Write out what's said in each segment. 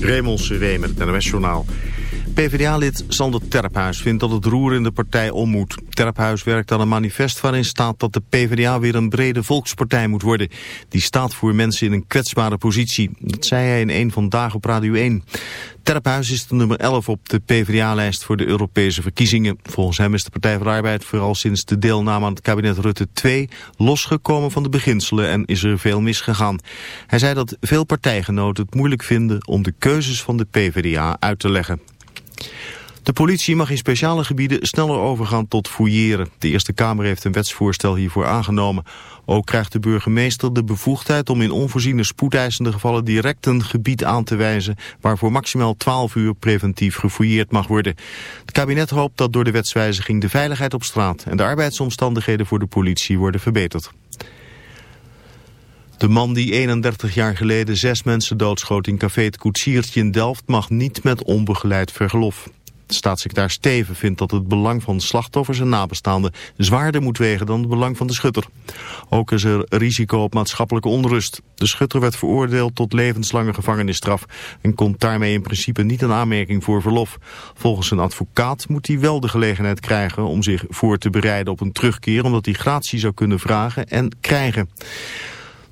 Raymond Seré met het NOS-journaal. PvdA-lid Sander Terphuis vindt dat het roer in de partij om moet. Terphuis werkt aan een manifest waarin staat dat de PvdA weer een brede volkspartij moet worden. Die staat voor mensen in een kwetsbare positie. Dat zei hij in een vandaag op Radio 1. Terphuis is de nummer 11 op de PvdA-lijst voor de Europese verkiezingen. Volgens hem is de Partij voor de Arbeid vooral sinds de deelname aan het kabinet Rutte 2 losgekomen van de beginselen en is er veel misgegaan. Hij zei dat veel partijgenoten het moeilijk vinden om de keuzes van de PvdA uit te leggen. De politie mag in speciale gebieden sneller overgaan tot fouilleren. De Eerste Kamer heeft een wetsvoorstel hiervoor aangenomen. Ook krijgt de burgemeester de bevoegdheid om in onvoorziene spoedeisende gevallen direct een gebied aan te wijzen waar voor maximaal 12 uur preventief gefouilleerd mag worden. Het kabinet hoopt dat door de wetswijziging de veiligheid op straat en de arbeidsomstandigheden voor de politie worden verbeterd. De man die 31 jaar geleden zes mensen doodschoot in café Het Koetsiertje in Delft mag niet met onbegeleid verlof. Staatssecretaris Steven vindt dat het belang van slachtoffers en nabestaanden zwaarder moet wegen dan het belang van de schutter. Ook is er risico op maatschappelijke onrust. De schutter werd veroordeeld tot levenslange gevangenisstraf en komt daarmee in principe niet een aanmerking voor verlof. Volgens een advocaat moet hij wel de gelegenheid krijgen om zich voor te bereiden op een terugkeer omdat hij gratie zou kunnen vragen en krijgen.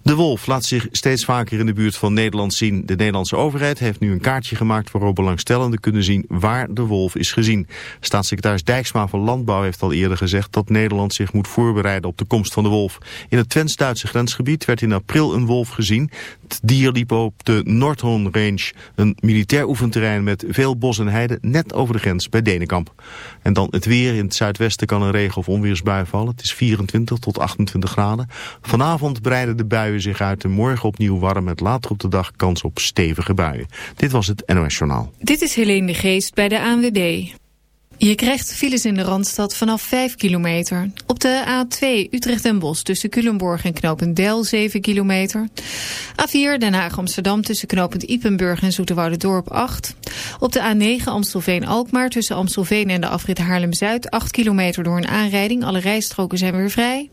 De wolf laat zich steeds vaker in de buurt van Nederland zien. De Nederlandse overheid heeft nu een kaartje gemaakt waarop belangstellenden kunnen zien waar de wolf is gezien. Staatssecretaris Dijksma van Landbouw heeft al eerder gezegd dat Nederland zich moet voorbereiden op de komst van de wolf. In het Twents-Duitse grensgebied werd in april een wolf gezien. Het dier liep op de Noordhoorn Range, een militair oefenterrein met veel bos en heide net over de grens bij Denenkamp. En dan het weer. In het zuidwesten kan een regen- of onweersbui vallen. Het is 24 tot 28 graden. Vanavond breiden de buien zich uit en morgen opnieuw warm met later op de dag kans op stevige buien. Dit was het NOS Journaal. Dit is Helene de Geest bij de ANWB. Je krijgt files in de Randstad vanaf 5 kilometer. Op de A2 Utrecht en Bos tussen Culemborg en Knopendel 7 kilometer. A4 Den Haag-Amsterdam tussen Knopend Ipenburg en Dorp 8. Op de A9 Amstelveen-Alkmaar tussen Amstelveen en de afrit Haarlem-Zuid 8 kilometer door een aanrijding. Alle rijstroken zijn weer vrij.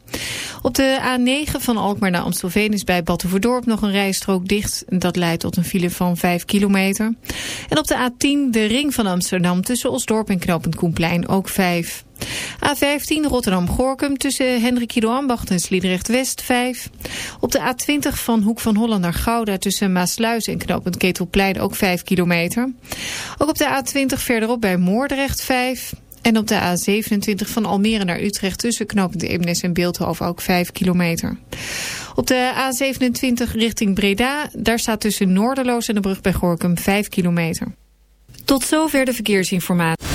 Op de A9 van Alkmaar naar Amstelveen is bij Battenverdorp nog een rijstrook dicht. Dat leidt tot een file van 5 kilometer. En op de A10 de ring van Amsterdam tussen Osdorp en Knopend Koenplein ook 5. A15 Rotterdam-Gorkum tussen Hendrik Ambacht en Sliedrecht West 5. Op de A20 van Hoek van Holland naar Gouda tussen Maasluis en knooppunt Ketelplein ook 5 kilometer. Ook op de A20 verderop bij Moordrecht 5. En op de A27 van Almere naar Utrecht tussen knooppunt Eemnes en Beeldhoven ook 5 kilometer. Op de A27 richting Breda, daar staat tussen Noorderloos en de brug bij Gorkum 5 kilometer. Tot zover de verkeersinformatie.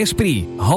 Esprit.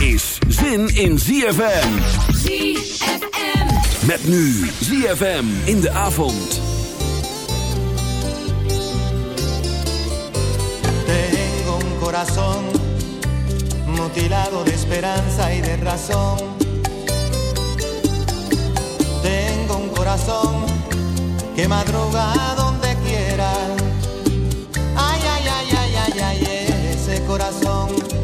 is zin in ZFM. ZFM. Met nu ZFM in de avond. Tengo un corazón mutilado de esperanza y de razón. Tengo un corazón que madruga donde quiera. Ay, ay, ay, ay, ay, ay, ese corazón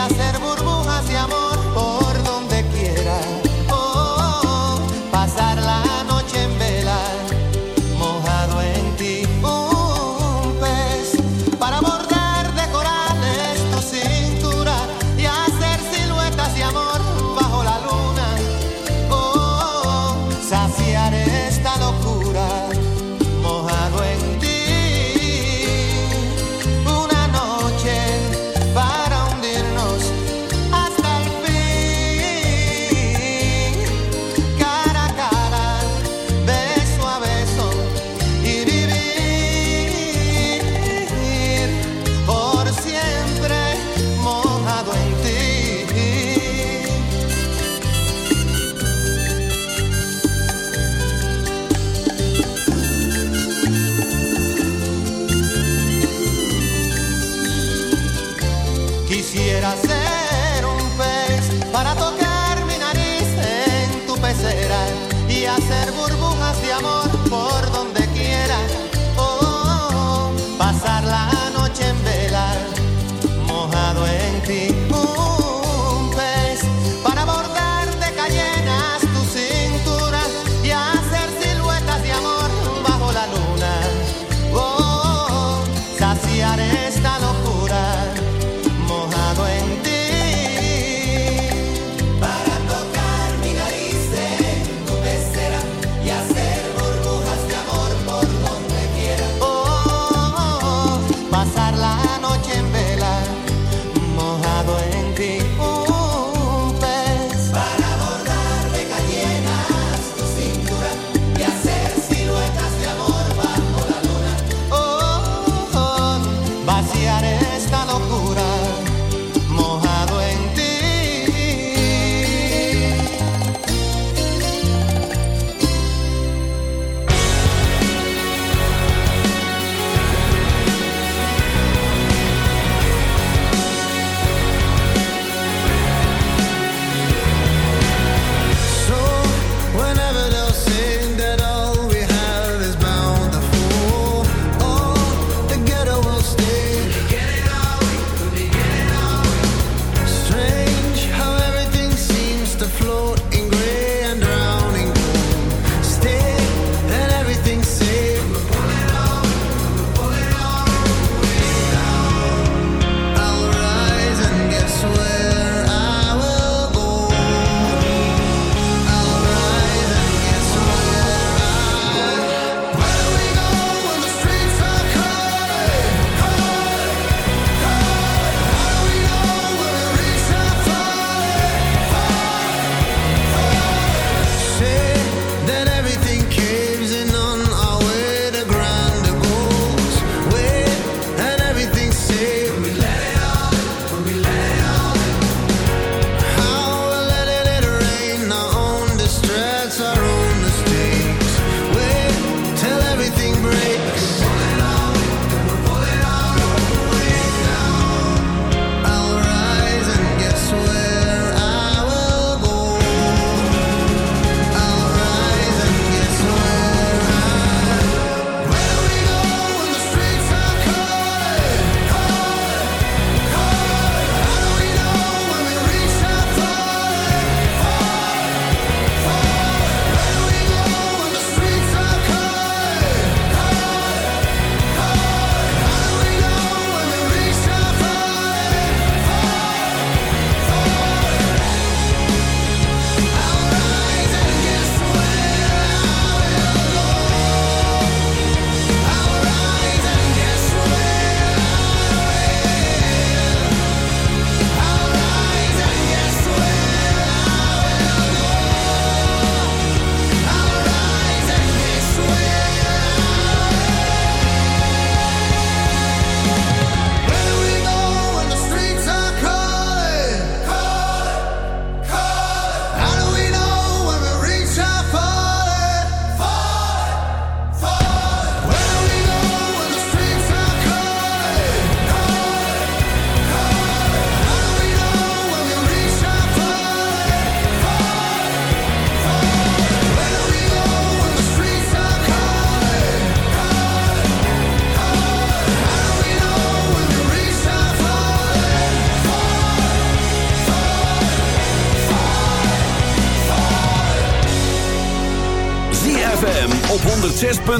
hacer burro.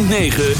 106.9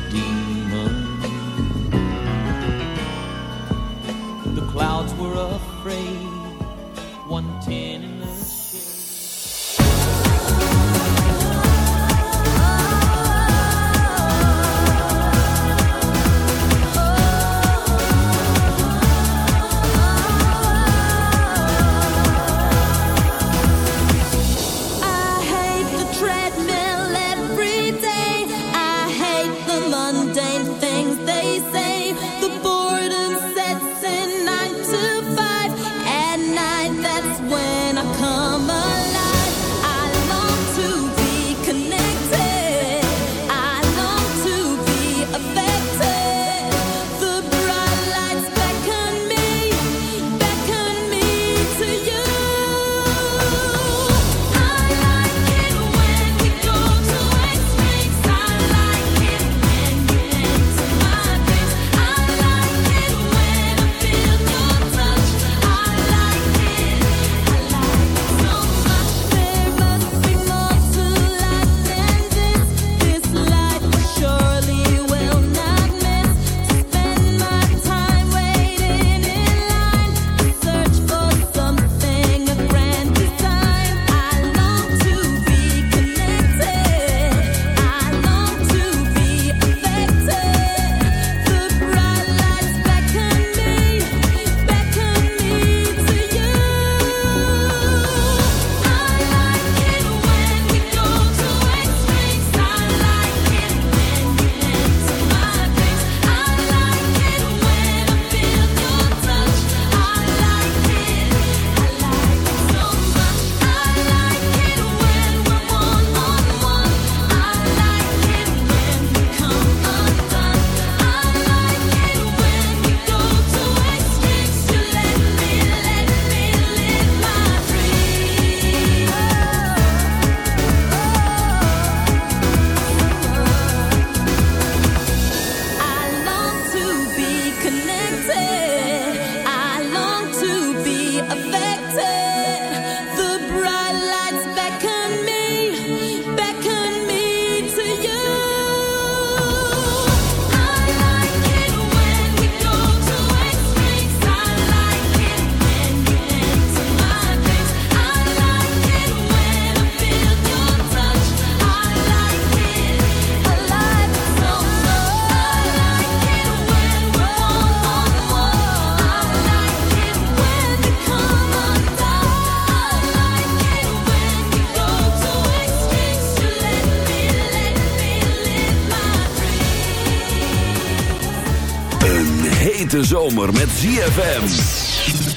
zomer met ZFM.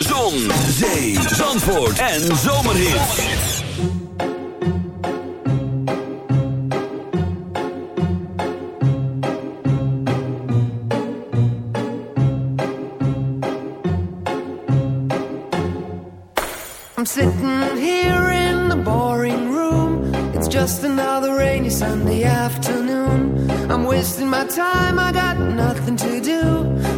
Zon, zee, zandvoort en zomerhit. I'm sitting here in the boring room. It's just another rainy Sunday afternoon. I'm wasting my time, I got nothing to do.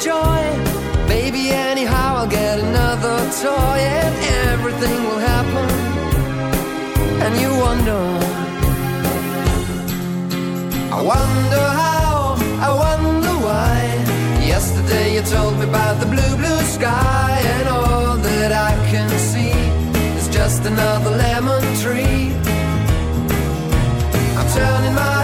joy. Baby, anyhow, I'll get another toy and everything will happen. And you wonder, I wonder how, I wonder why. Yesterday you told me about the blue, blue sky and all that I can see is just another lemon tree. I'm turning my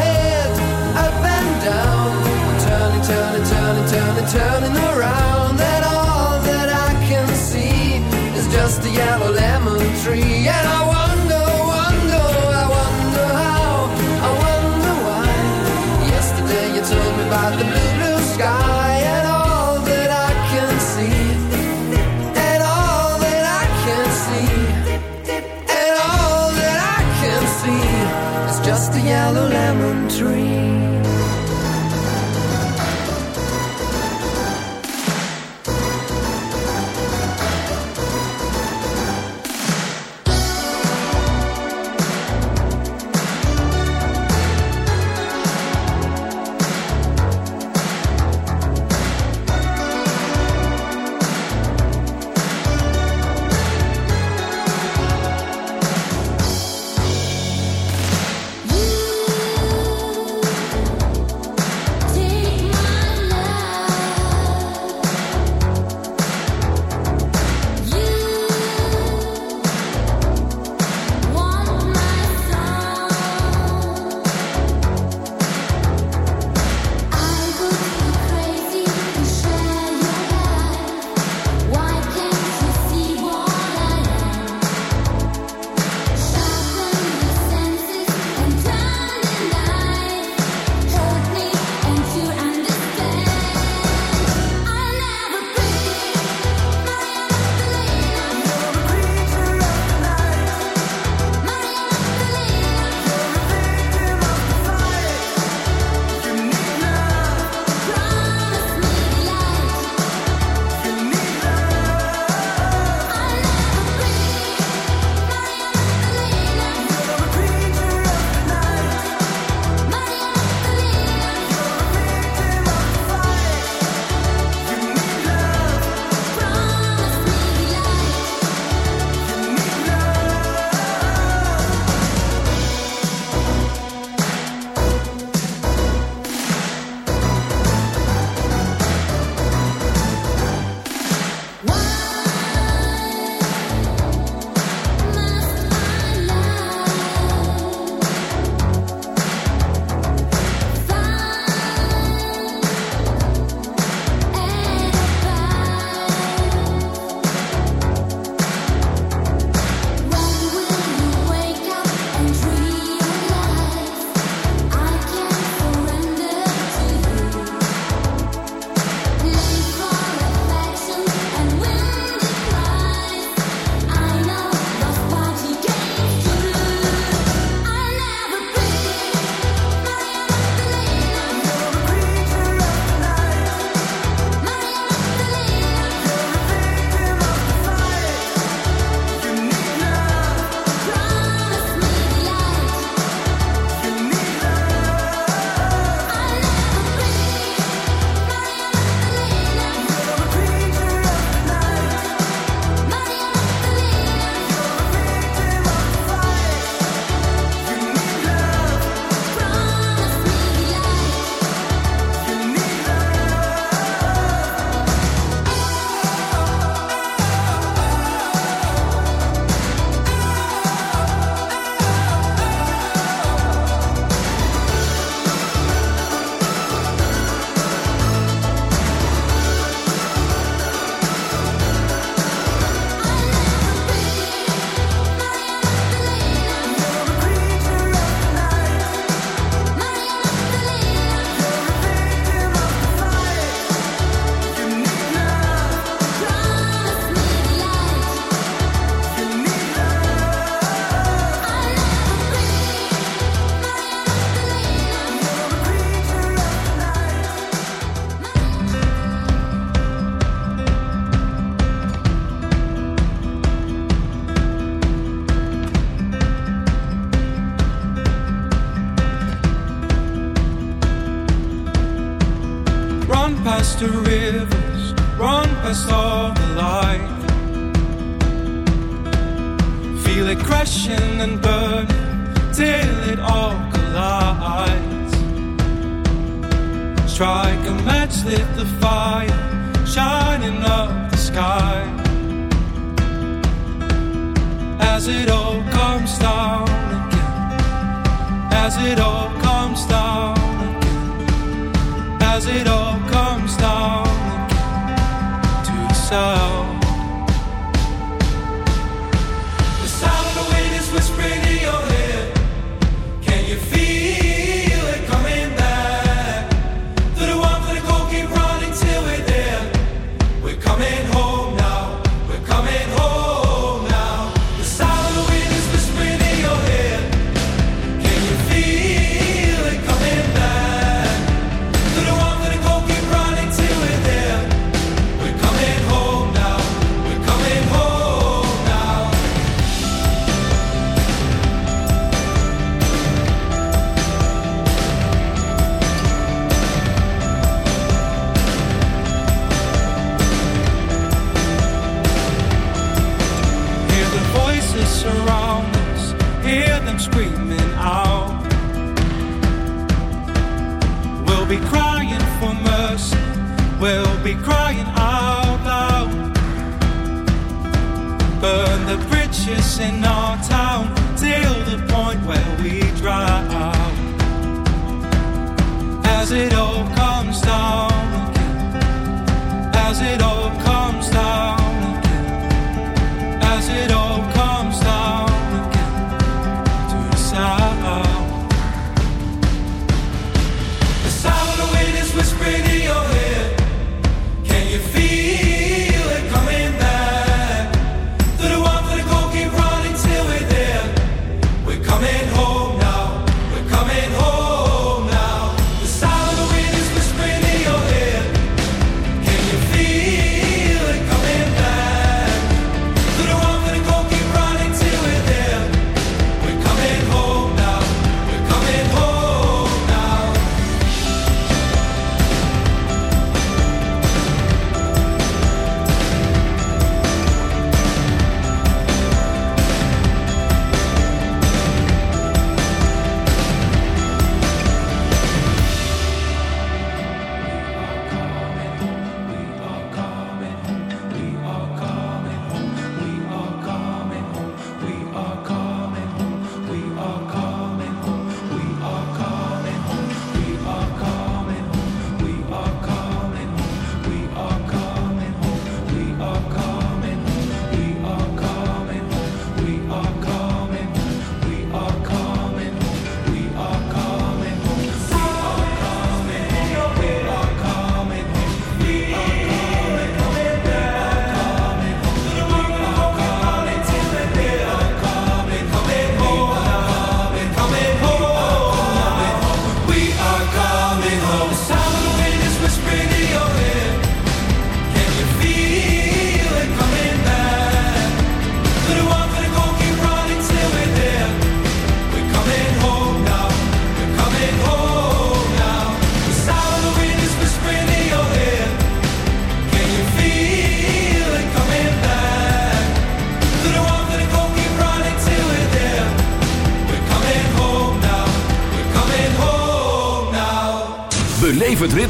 turning, around. as it all comes down again to the south.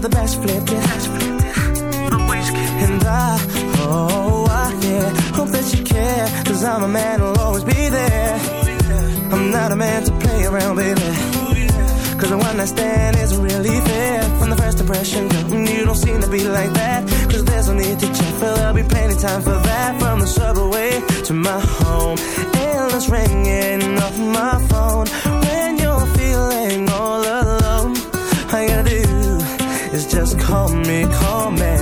to the best, flipped it. And I, oh, I, yeah, hope that you care. Cause I'm a man who'll always be there. I'm not a man to play around, baby. Cause the one I stand isn't really fair. From the first impression, you don't seem to be like that. Cause there's no need to check, but there'll be plenty time for that. From the subway to my home, endless ringing off my phone call me, call me.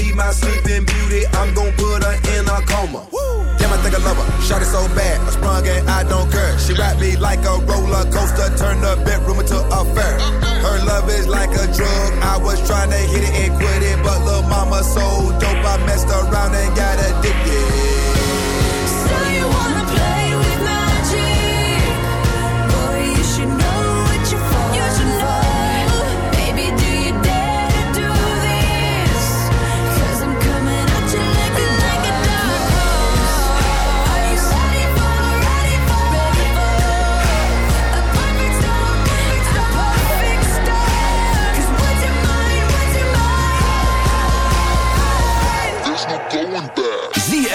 be my sleeping beauty. I'm gonna put her in a coma. Damn, I think I love her. Shot it so bad, I sprung and I don't care. She wrapped me like a roller coaster, turned the bedroom into a fair. Her love is like a drug. I was trying to hit it and quit it, but little mama so dope, I messed around and got addicted.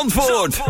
Zandvoort.